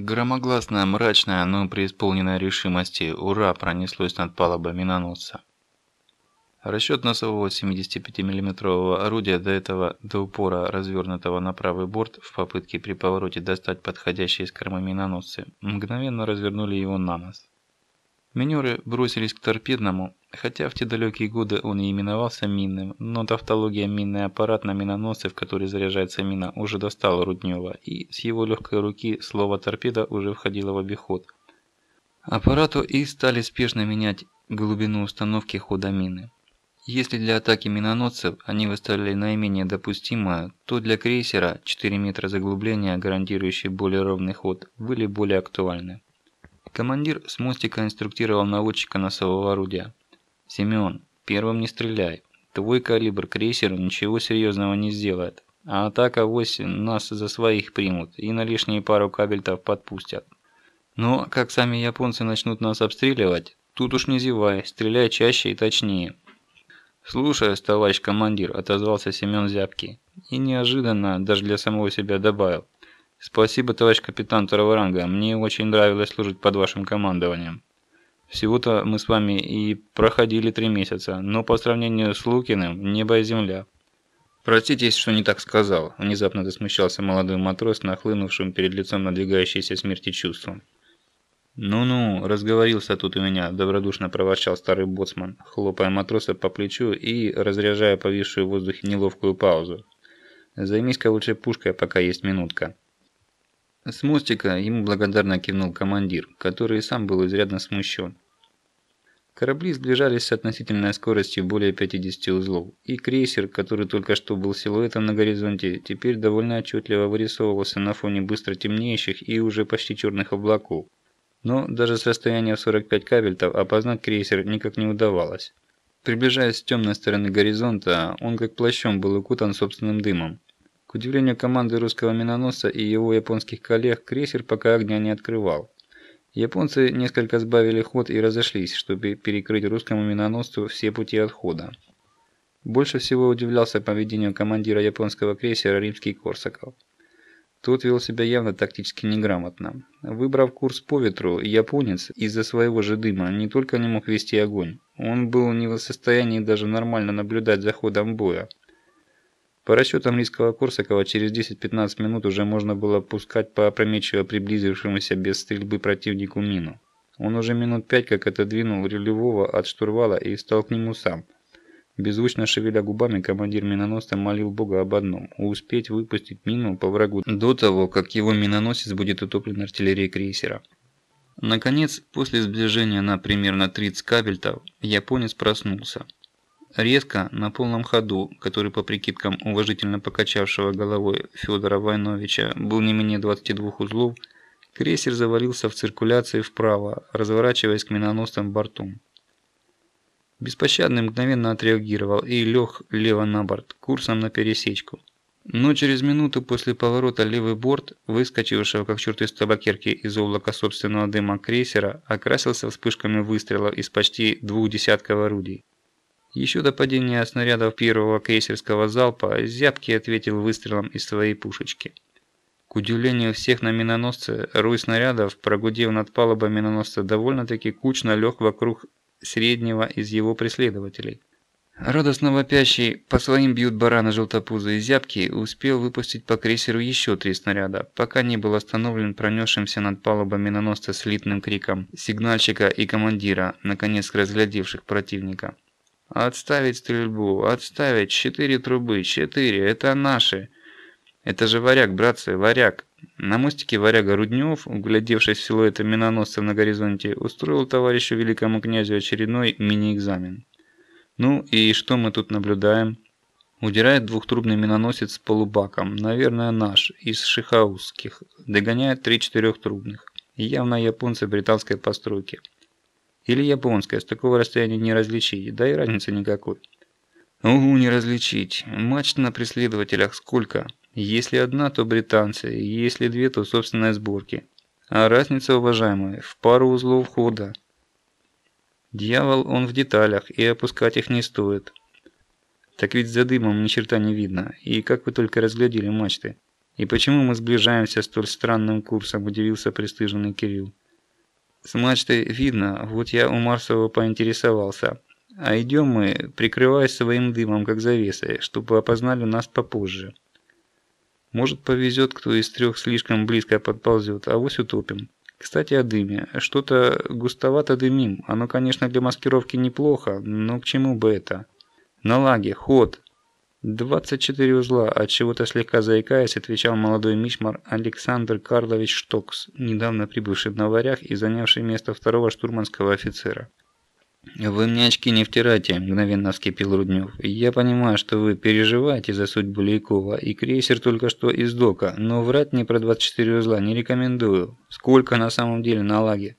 Громогласное, мрачное, но преисполненное решимости «Ура!» пронеслось над палубой миноносца. Расчет носового 75 миллиметрового орудия до этого до упора развернутого на правый борт в попытке при повороте достать подходящие из кормы миноносцы мгновенно развернули его на нос. Минеры бросились к торпедному, хотя в те далекие годы он и именовался минным, но тавтология минный аппарат на миноносце, в который заряжается мина, уже достал Руднева, и с его легкой руки слово торпеда уже входило в обиход. Аппарату и стали спешно менять глубину установки хода мины. Если для атаки миноносцев они выставляли наименее допустимое, то для крейсера 4 метра заглубления, гарантирующие более ровный ход, были более актуальны. Командир с мостика инструктировал наводчика носового орудия. «Семен, первым не стреляй. Твой калибр крейсеру ничего серьезного не сделает. А атака вось нас за своих примут и на лишние пару кабельтов подпустят. Но как сами японцы начнут нас обстреливать, тут уж не зевай, стреляй чаще и точнее». «Слушаюсь, товарищ командир», – отозвался Семен Зябкий. И неожиданно, даже для самого себя добавил. Спасибо, товарищ капитан второго ранга. Мне очень нравилось служить под вашим командованием. Всего-то мы с вами и проходили три месяца, но по сравнению с Лукиным небо и земля. Простите, что не так сказал. Внезапно засмущался молодой матрос, нахлынувшим перед лицом надвигающейся смерти чувством. «Ну-ну, разговорился тут у меня», – добродушно проворчал старый боцман, хлопая матроса по плечу и разряжая повисшую в воздухе неловкую паузу. «Займись-ка лучше пушкой, пока есть минутка». С мостика ему благодарно кивнул командир, который и сам был изрядно смущен. Корабли сближались с относительной скоростью более 50 узлов, и крейсер, который только что был силуэтом на горизонте, теперь довольно отчетливо вырисовывался на фоне быстро темнеющих и уже почти черных облаков. Но даже с расстояния в 45 кабельтов опознать крейсер никак не удавалось. Приближаясь с темной стороны горизонта, он как плащом был укутан собственным дымом, к удивлению команды русского миноносца и его японских коллег, крейсер пока огня не открывал. Японцы несколько сбавили ход и разошлись, чтобы перекрыть русскому миноносцу все пути отхода. Больше всего удивлялся поведению командира японского крейсера римский Корсаков. Тот вел себя явно тактически неграмотно. Выбрав курс по ветру, японец из-за своего же дыма не только не мог вести огонь, он был не в состоянии даже нормально наблюдать за ходом боя. По расчетам Лийского Корсакова, через 10-15 минут уже можно было пускать по опрометчиво приблизившемуся без стрельбы противнику мину. Он уже минут пять как отодвинул рулевого от штурвала и стал к нему сам. Беззвучно шевеля губами, командир миноносца молил Бога об одном – успеть выпустить мину по врагу до того, как его миноносец будет утоплен артиллерией крейсера. Наконец, после сближения на примерно 30 кабельтов, японец проснулся. Резко, на полном ходу, который по прикидкам уважительно покачавшего головой Федора Войновича был не менее 22 узлов, крейсер завалился в циркуляции вправо, разворачиваясь к миноносным бортом. Беспощадный мгновенно отреагировал и лег лево на борт, курсом на пересечку. Но через минуту после поворота левый борт, выскочившего как черт из табакерки из облака собственного дыма крейсера, окрасился вспышками выстрелов из почти двух десятков орудий. Еще до падения снарядов первого крейсерского залпа Зябкий ответил выстрелом из своей пушечки. К удивлению всех на миноносце, рой снарядов, прогудев над палубой миноносца, довольно-таки кучно лег вокруг среднего из его преследователей. Радостно вопящий «по своим бьют барана желтопузы и зябки» успел выпустить по крейсеру еще три снаряда, пока не был остановлен пронесшимся над палубой миноносца слитным криком сигнальщика и командира, наконец разглядевших противника. Отставить стрельбу, отставить, четыре трубы, четыре, это наши. Это же варяг, братцы, варяг. На мостике варяга Руднев, углядевшись в силуэты миноносцев на горизонте, устроил товарищу великому князю очередной мини-экзамен. Ну и что мы тут наблюдаем? Удирает двухтрубный миноносец с полубаком, наверное наш, из шихаусских, догоняет три четырехтрубных. Явно японцы британской постройки. Или японская, с такого расстояния не различить, да и разницы никакой. Угу, не различить. Мачт на преследователях сколько? Если одна, то британцы, если две, то собственной сборки. А разница, уважаемые, в пару узлов хода. Дьявол, он в деталях, и опускать их не стоит. Так ведь за дымом ни черта не видно, и как вы только разглядели мачты. И почему мы сближаемся столь странным курсом, удивился пристыженный Кирилл. С мачты видно, вот я у Марсового поинтересовался. А идем мы, прикрываясь своим дымом, как завесой, чтобы опознали нас попозже. Может повезет, кто из трех слишком близко подползет, а вось утопим. Кстати, о дыме. Что-то густовато дымим. Оно, конечно, для маскировки неплохо, но к чему бы это? На лаге, ход. 24 узла, от чего-то слегка заикаясь, отвечал молодой мичмар Александр Карлович Штокс, недавно прибывший на варях и занявший место второго штурманского офицера. «Вы мне очки не втирайте», – мгновенно вскипел Руднев. «Я понимаю, что вы переживаете за судьбу Лейкова, и крейсер только что из дока, но врать мне про 24 узла не рекомендую. Сколько на самом деле на лаге?»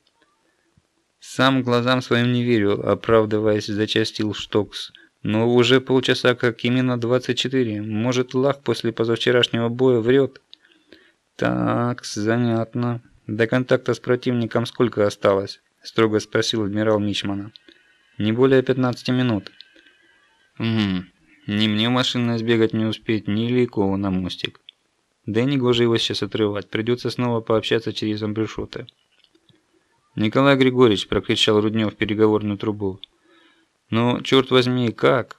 «Сам глазам своим не верю», – оправдываясь, зачастил Штокс. «Но уже полчаса как именно 24. Может, Лах после позавчерашнего боя врет?» «Так, занятно. До контакта с противником сколько осталось?» – строго спросил адмирал Мичмана. Не более 15 минут. Угу. Ни мне машинно сбегать не успеть, ни Лейкову на мостик. Да и не его сейчас отрывать, придется снова пообщаться через амбрешоты. «Николай Григорьевич!» – прокричал Руднев в переговорную трубу. «Ну, черт возьми, как?»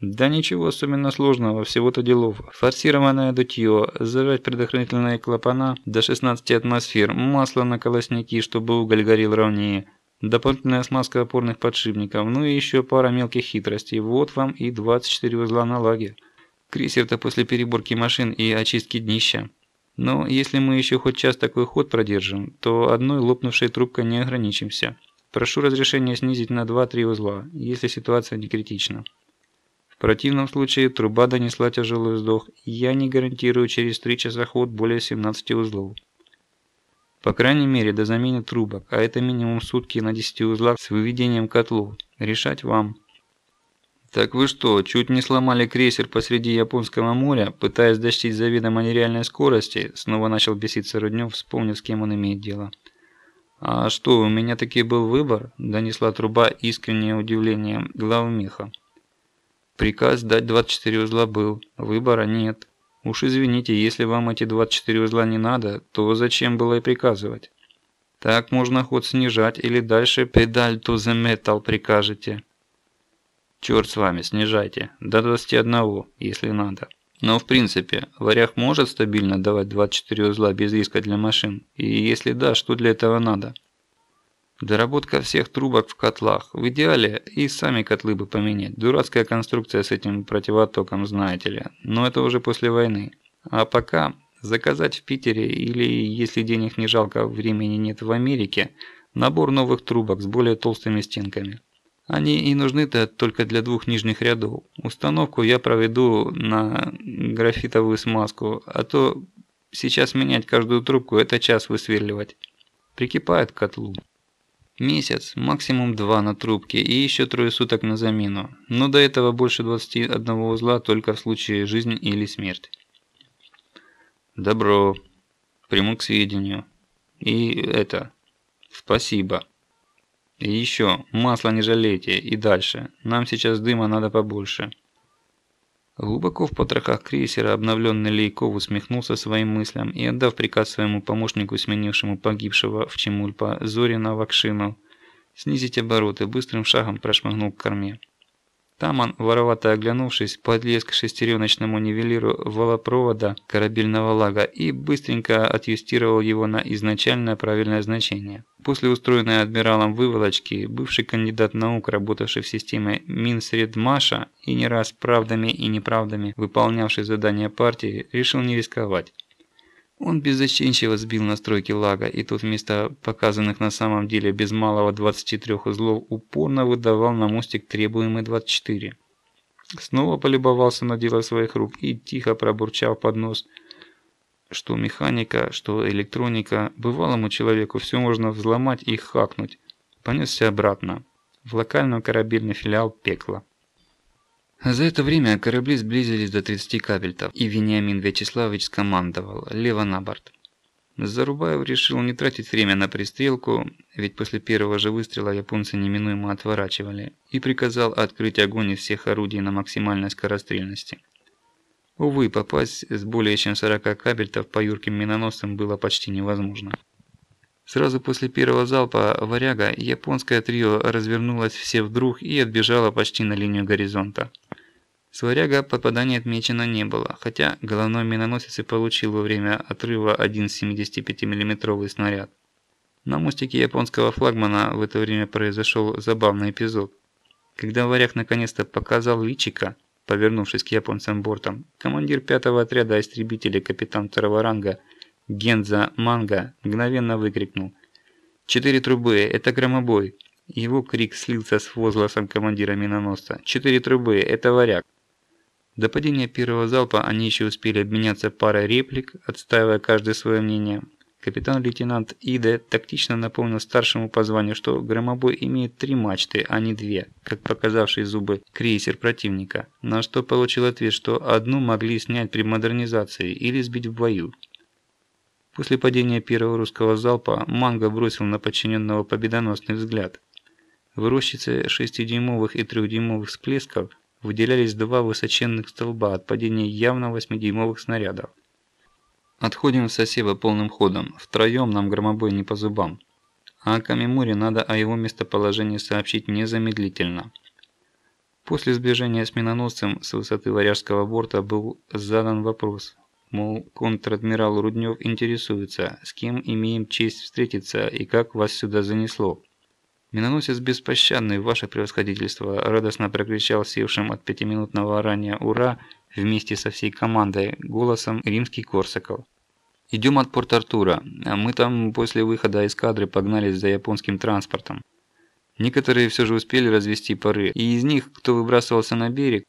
«Да ничего особенно сложного, всего-то делов. Форсированное дутье, зажать предохранительные клапана до 16 атмосфер, масло на колосники, чтобы уголь горел ровнее, Дополнительная смазка опорных подшипников, ну и еще пара мелких хитростей. Вот вам и 24 узла на лаге. Крейсер-то после переборки машин и очистки днища. Но если мы еще хоть час такой ход продержим, то одной лопнувшей трубкой не ограничимся. Прошу разрешения снизить на 2-3 узла, если ситуация не критична. В противном случае труба донесла тяжелый вздох, я не гарантирую через 3 часа ход более 17 узлов. По крайней мере, до замены трубок, а это минимум сутки на 10 узлах с выведением котлов. Решать вам. Так вы что, чуть не сломали крейсер посреди Японского моря, пытаясь достичь заведомо нереальной скорости? Снова начал беситься Руднев, вспомнив, с кем он имеет дело. «А что, у меня таки был выбор?» – донесла труба искреннее удивление главмеха. «Приказ дать 24 узла был, выбора нет. Уж извините, если вам эти 24 узла не надо, то зачем было и приказывать? Так можно ход снижать или дальше педаль to the metal прикажете. Черт с вами, снижайте. До 21, если надо. Но в принципе, варяг может стабильно давать 24 узла без риска для машин? И если да, что для этого надо? Доработка всех трубок в котлах. В идеале и сами котлы бы поменять. Дурацкая конструкция с этим противотоком, знаете ли. Но это уже после войны. А пока заказать в Питере или, если денег не жалко, времени нет в Америке, набор новых трубок с более толстыми стенками. Они и нужны-то только для двух нижних рядов. Установку я проведу на графитовую смазку, а то сейчас менять каждую трубку – это час высверливать. Прикипает к котлу. Месяц, максимум два на трубке и еще трое суток на замену. Но до этого больше 21 узла только в случае жизни или смерти. Добро. Приму к сведению. И это. Спасибо. Еще, масла не жалейте. И дальше. Нам сейчас дыма надо побольше. Глубоко в потрохах крейсера обновленный Лейков усмехнулся своим мыслям и, отдав приказ своему помощнику, сменившему погибшего в Чемульпа Зорина Вакшину, снизить обороты, быстрым шагом прошмыгнул к корме. Там он, воровато оглянувшись, подлез к шестереночному нивелиру волопровода корабельного лага и быстренько отъюстировал его на изначальное правильное значение. После устроенной адмиралом выволочки, бывший кандидат наук, работавший в системе Минсредмаша и не раз правдами и неправдами выполнявший задания партии, решил не рисковать. Он беззащенчиво сбил настройки лага, и тут вместо показанных на самом деле без малого 23 узлов упорно выдавал на мостик требуемые 24. Снова полюбовался на дело своих рук и тихо пробурчал под нос, что механика, что электроника, бывалому человеку все можно взломать и хакнуть. Понесся обратно, в локальный корабельный филиал пекла. За это время корабли сблизились до 30 кабельтов, и Вениамин Вячеславович скомандовал «Лево на борт». Зарубаев решил не тратить время на пристрелку, ведь после первого же выстрела японцы неминуемо отворачивали, и приказал открыть огонь из всех орудий на максимальной скорострельности. Увы, попасть с более чем 40 кабельтов по юрким миноносцам было почти невозможно. Сразу после первого залпа «Варяга» японское трио развернулось все вдруг и отбежало почти на линию горизонта. С «Варяга» попадания отмечено не было, хотя головной миноносец и получил во время отрыва один 75 миллиметровый снаряд. На мостике японского флагмана в это время произошел забавный эпизод. Когда «Варяг» наконец-то показал личика, повернувшись к японцам бортом, командир пятого отряда истребителей капитан второго ранга – Генза Манга мгновенно выкрикнул «Четыре трубы! Это громобой!» Его крик слился с возгласом командира миноносца «Четыре трубы! Это варяг!» До падения первого залпа они еще успели обменяться парой реплик, отстаивая каждое свое мнение. Капитан-лейтенант Иде тактично напомнил старшему по званию, что громобой имеет три мачты, а не две, как показавший зубы крейсер противника, на что получил ответ, что одну могли снять при модернизации или сбить в бою. После падения первого русского залпа Манго бросил на подчиненного победоносный взгляд. В рощице 6-дюймовых и 3-дюймовых всплесков выделялись два высоченных столба от падения явно 8-дюймовых снарядов. Отходим в Сосева полным ходом, втроем нам громобой не по зубам. А Камимуре надо о его местоположении сообщить незамедлительно. После сближения с миноносцем с высоты Варяжского борта был задан вопрос, Мол, контр-адмирал Руднев интересуется, с кем имеем честь встретиться и как вас сюда занесло. Миноносец беспощадный, ваше превосходительство, радостно прокричал севшим от пятиминутного ранее «Ура!» вместе со всей командой, голосом римский Корсаков. Идем от Порт-Артура, мы там после выхода из кадры погнались за японским транспортом. Некоторые все же успели развести пары, и из них, кто выбрасывался на берег,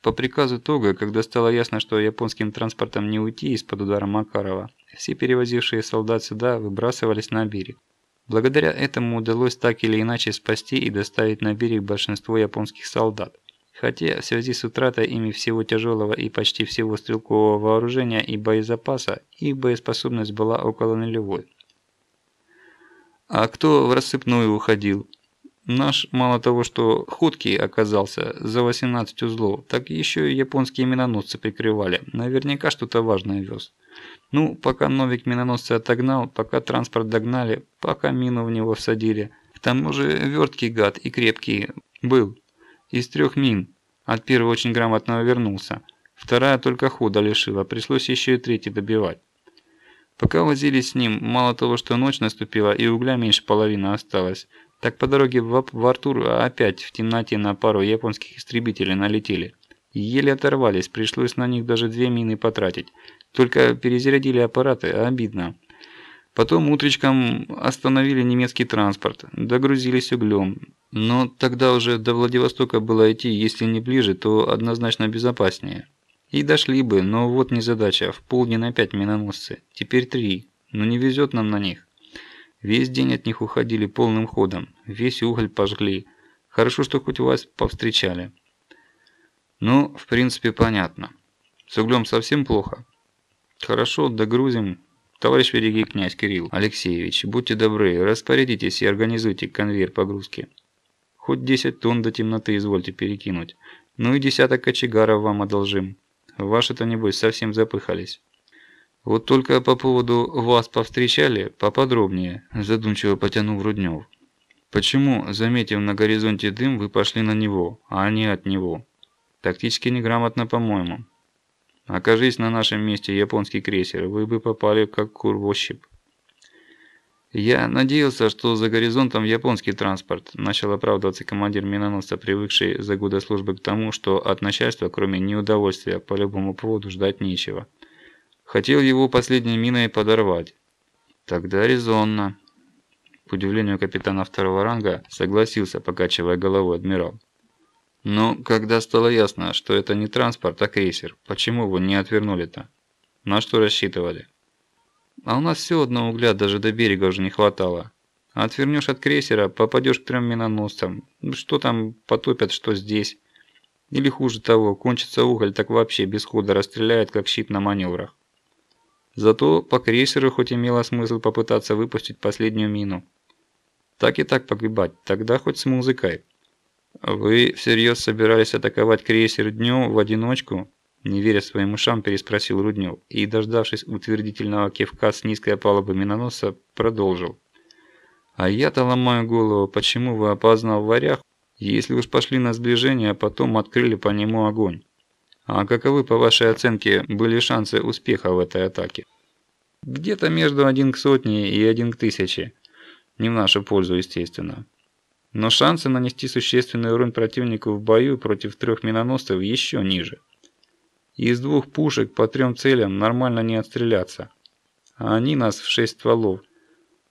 по приказу Тога, когда стало ясно, что японским транспортом не уйти из-под удара Макарова, все перевозившие солдат сюда выбрасывались на берег. Благодаря этому удалось так или иначе спасти и доставить на берег большинство японских солдат. Хотя в связи с утратой ими всего тяжелого и почти всего стрелкового вооружения и боезапаса, их боеспособность была около нулевой. А кто в рассыпную уходил? Наш мало того, что худкий оказался за 18 узлов, так еще и японские миноносцы прикрывали. Наверняка что-то важное вез. Ну, пока Новик миноносцы отогнал, пока транспорт догнали, пока мину в него всадили. К тому же верткий гад и крепкий был. Из трех мин. От первого очень грамотно вернулся. Вторая только хода лишила, пришлось еще и третий добивать. Пока возились с ним, мало того, что ночь наступила и угля меньше половины осталось, так по дороге в, в Артур опять в темноте на пару японских истребителей налетели. Еле оторвались, пришлось на них даже две мины потратить. Только перезарядили аппараты, обидно. Потом утречком остановили немецкий транспорт, догрузились углем. Но тогда уже до Владивостока было идти, если не ближе, то однозначно безопаснее. И дошли бы, но вот не задача, в полдень опять миноносцы. Теперь три, но не везет нам на них. Весь день от них уходили полным ходом, весь уголь пожгли. Хорошо, что хоть вас повстречали. Ну, в принципе, понятно. С углем совсем плохо? Хорошо, догрузим. Товарищ великий князь Кирилл Алексеевич, будьте добры, распорядитесь и организуйте конвейер погрузки. Хоть 10 тонн до темноты извольте перекинуть. Ну и десяток кочегаров вам одолжим. Ваши-то, небось, совсем запыхались. Вот только по поводу вас повстречали поподробнее, задумчиво потянул Руднев. Почему, заметив на горизонте дым, вы пошли на него, а не от него? Тактически неграмотно, по-моему. Окажись на нашем месте японский крейсер, вы бы попали как кур в ощупь. Я надеялся, что за горизонтом японский транспорт, начал оправдываться командир миноносца, привыкший за годы службы к тому, что от начальства, кроме неудовольствия по любому поводу, ждать нечего. Хотел его последней миной подорвать. Тогда резонно. К удивлению капитана второго ранга согласился, покачивая головой адмирал. Но когда стало ясно, что это не транспорт, а крейсер, почему вы не отвернули-то? На что рассчитывали? А у нас все одно угля даже до берега уже не хватало. А отвернешь от крейсера, попадешь к трем миноносцам. Что там потопят, что здесь. Или хуже того, кончится уголь, так вообще без хода расстреляет, как щит на маневрах. Зато по крейсеру хоть имело смысл попытаться выпустить последнюю мину. Так и так погибать, тогда хоть с музыкой. Вы всерьез собирались атаковать крейсер днем в одиночку? Не веря своим ушам, переспросил Руднев и, дождавшись утвердительного кивка с низкой палубы миноноса, продолжил. «А я-то ломаю голову, почему вы, опознал в варях, если уж пошли на сближение, а потом открыли по нему огонь? А каковы, по вашей оценке, были шансы успеха в этой атаке?» «Где-то между один к сотне и один к тысяче. Не в нашу пользу, естественно. Но шансы нанести существенный урон противнику в бою против трех миноносцев еще ниже». Из двух пушек по трем целям нормально не отстреляться. А они нас в шесть стволов.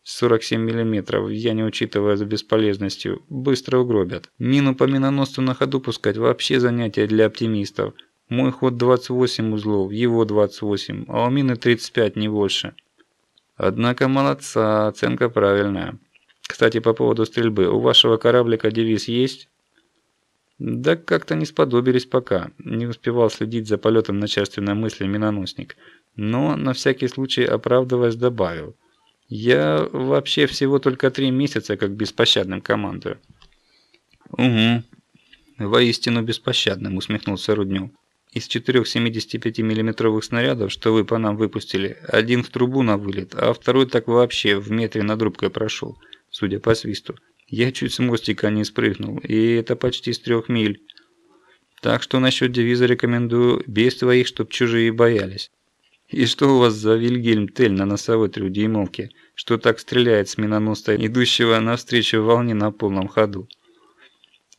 47 мм, я не учитывая за бесполезностью, быстро угробят. Мину по миноносцу на ходу пускать вообще занятие для оптимистов. Мой ход 28 узлов, его 28, а у мины 35, не больше. Однако молодца, оценка правильная. Кстати, по поводу стрельбы, у вашего кораблика девиз есть? Да как-то не сподобились пока. Не успевал следить за полетом начальственной мысли миноносник. Но на всякий случай оправдываясь добавил. Я вообще всего только три месяца как беспощадным командую. Угу. Воистину беспощадным, усмехнулся Руднев. Из четырех 75 миллиметровых снарядов, что вы по нам выпустили, один в трубу на вылет, а второй так вообще в метре над рубкой прошел, судя по свисту. Я чуть с мостика не спрыгнул, и это почти с трех миль. Так что насчет девиза рекомендую без твоих, чтоб чужие боялись. И что у вас за Вильгельм Тель на носовой трехдюймовке, что так стреляет с миноноса, идущего навстречу волне на полном ходу?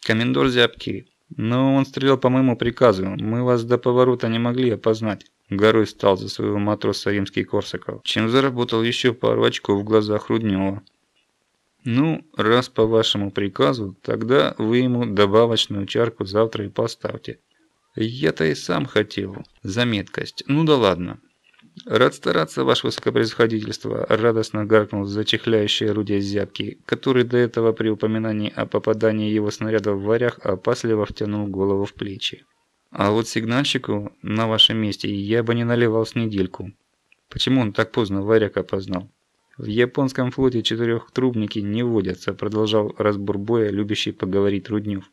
Комендор зябкий. Но он стрелял по моему приказу, мы вас до поворота не могли опознать. Горой стал за своего матроса римский Корсаков, чем заработал еще пару очков в глазах Руднева. Ну, раз по вашему приказу, тогда вы ему добавочную чарку завтра и поставьте. Я-то и сам хотел. Заметкость. Ну да ладно. Рад стараться, ваше высокопревосходительство, радостно гаркнул зачехляющее орудие зябки, который до этого при упоминании о попадании его снаряда в варях опасливо втянул голову в плечи. А вот сигнальщику на вашем месте я бы не наливал с недельку. Почему он так поздно варяг опознал? В японском флоте четырехтрубники не водятся, продолжал разбор боя, любящий поговорить Руднев.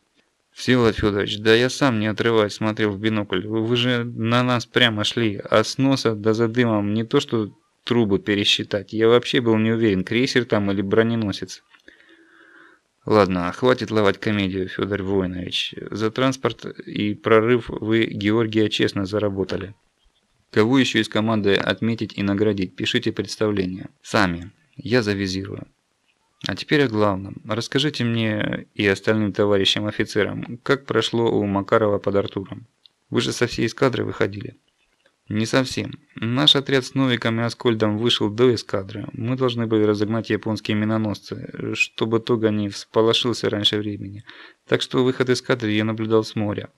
Всеволод Федорович, да я сам не отрываясь смотрел в бинокль. Вы же на нас прямо шли, а с носа да за дымом не то что трубы пересчитать. Я вообще был не уверен, крейсер там или броненосец. Ладно, хватит ловать комедию, Федор Воинович. За транспорт и прорыв вы Георгия честно заработали. Кого еще из команды отметить и наградить, пишите представление. Сами. Я завизирую. А теперь о главном. Расскажите мне и остальным товарищам офицерам, как прошло у Макарова под Артуром. Вы же со всей эскадры выходили. Не совсем. Наш отряд с Новиком и Аскольдом вышел до эскадры. Мы должны были разогнать японские миноносцы, чтобы Тога не всполошился раньше времени. Так что выход эскадры я наблюдал с моря.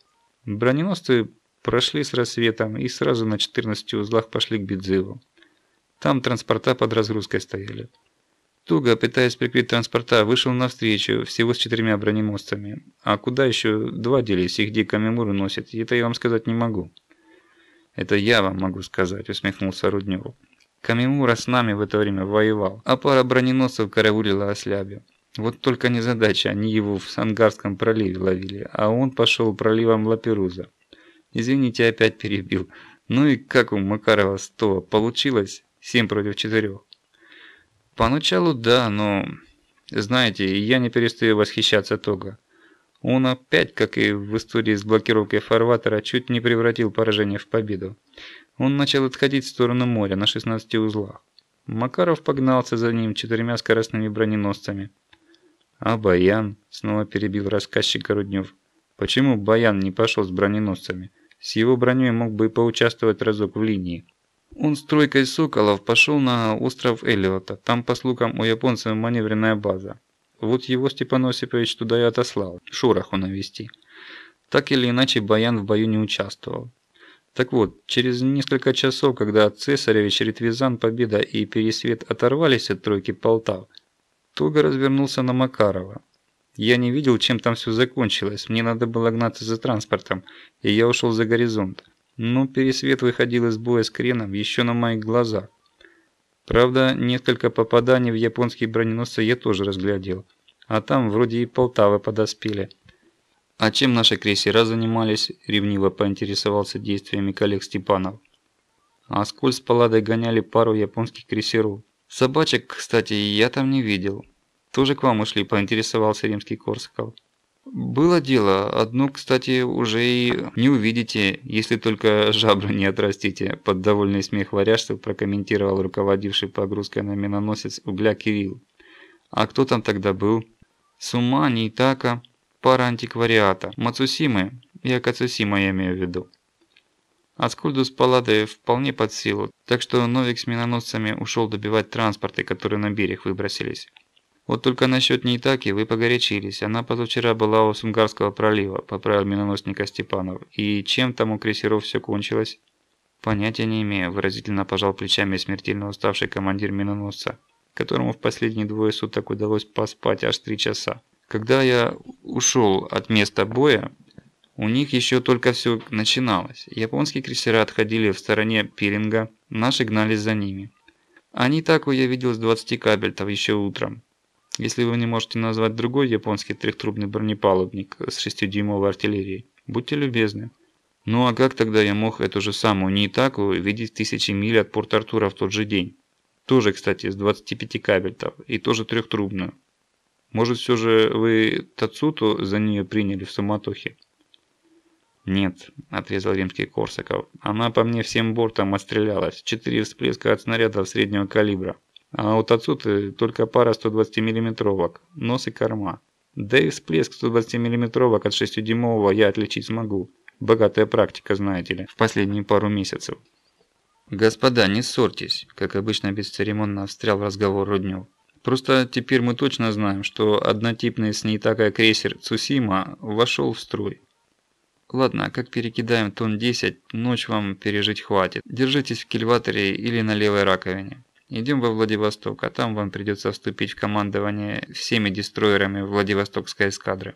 Броненосцы Прошли с рассветом и сразу на 14 узлах пошли к Бедзыву. Там транспорта под разгрузкой стояли. Туго, пытаясь прикрыть транспорта, вышел навстречу, всего с четырьмя броненосцами. А куда еще два делись, их где Камимуру носит, это я вам сказать не могу. Это я вам могу сказать, усмехнулся Руднев. Камимура с нами в это время воевал, а пара броненосцев караулила ослябе. Вот только незадача, они его в Сангарском проливе ловили, а он пошел проливом Лаперуза. Извините, опять перебил. Ну и как у Макарова 100 получилось? 7 против 4. Поначалу да, но... Знаете, я не перестаю восхищаться Тога. Он опять, как и в истории с блокировкой фарватера, чуть не превратил поражение в победу. Он начал отходить в сторону моря на 16 узлах. Макаров погнался за ним четырьмя скоростными броненосцами. А Баян, снова перебил рассказчик Руднев. Почему Баян не пошел с броненосцами? С его броней мог бы и поучаствовать разок в линии. Он с тройкой соколов пошел на остров Эллиота. Там, по слухам, у японцев маневренная база. Вот его Степан Осипович туда и отослал, шороху навести. Так или иначе, Баян в бою не участвовал. Так вот, через несколько часов, когда Цесаревич, Ретвизан, Победа и Пересвет оторвались от тройки Полтав, Туга развернулся на Макарова. Я не видел, чем там все закончилось. Мне надо было гнаться за транспортом, и я ушел за горизонт. Но пересвет выходил из боя с креном еще на моих глазах. Правда, несколько попаданий в японские броненосцы я тоже разглядел. А там вроде и Полтавы подоспели. А чем наши крейсера занимались, ревниво поинтересовался действиями коллег Степанов. А сколь с Палладой гоняли пару японских крейсеров. Собачек, кстати, я там не видел. Тоже к вам ушли, поинтересовался римский Корсаков. Было дело, одну, кстати, уже и не увидите, если только жабру не отрастите, под довольный смех варяжцев прокомментировал руководивший погрузкой на миноносец угля Кирилл. А кто там тогда был? Сума, Нейтака, пара антиквариата, Мацусимы и Акацусима я имею в виду. Аскольду с вполне под силу, так что Новик с миноносцами ушел добивать транспорты, которые на берег выбросились. Вот только насчет Нейтаки вы погорячились. Она позавчера была у Сунгарского пролива, поправил миноносника Степанов. И чем там у крейсеров все кончилось? Понятия не имею, выразительно пожал плечами смертельно уставший командир миноносца, которому в последние двое суток удалось поспать аж три часа. Когда я ушел от места боя, у них еще только все начиналось. Японские крейсера отходили в стороне пилинга, наши гнались за ними. Они так я видел с 20 кабельтов еще утром. Если вы не можете назвать другой японский трехтрубный бронепалубник с 6-дюймовой артиллерией, будьте любезны. Ну а как тогда я мог эту же самую Нитаку видеть тысячи миль от Порт-Артура в тот же день? Тоже, кстати, с 25 кабельтов и тоже трехтрубную. Может все же вы Тацуту за нее приняли в суматохе? «Нет», – отрезал римский Корсаков. «Она по мне всем бортом отстрелялась. Четыре всплеска от снарядов среднего калибра. А у Тацуты только пара 120 миллиметровок, нос и корма. Да и всплеск 120 миллиметровок от 6-дюймового я отличить смогу. Богатая практика, знаете ли, в последние пару месяцев. «Господа, не ссорьтесь», – как обычно бесцеремонно встрял в разговор Руднев. «Просто теперь мы точно знаем, что однотипный с ней такая крейсер Цусима вошел в строй. Ладно, как перекидаем тонн 10, ночь вам пережить хватит. Держитесь в кильваторе или на левой раковине. Идем во Владивосток, а там вам придется вступить в командование всеми дестройерами Владивостокской эскадры.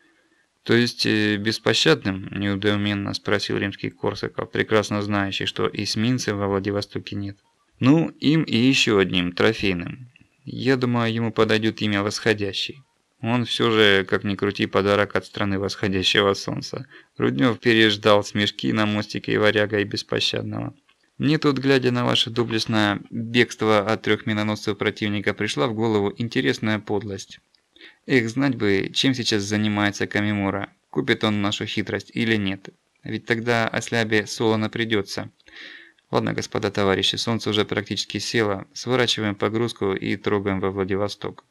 То есть э, беспощадным, неудоуменно спросил римский Корсаков, прекрасно знающий, что эсминцев во Владивостоке нет. Ну, им и еще одним, трофейным. Я думаю, ему подойдет имя Восходящий. Он все же, как ни крути, подарок от страны восходящего солнца. Руднев переждал смешки на мостике и варяга и беспощадного. Мне тут, глядя на ваше доблестное бегство от трех миноносцев противника, пришла в голову интересная подлость. Эх, знать бы, чем сейчас занимается Камимура, купит он нашу хитрость или нет. Ведь тогда о слябе солоно придется. Ладно, господа товарищи, солнце уже практически село, сворачиваем погрузку и трогаем во Владивосток.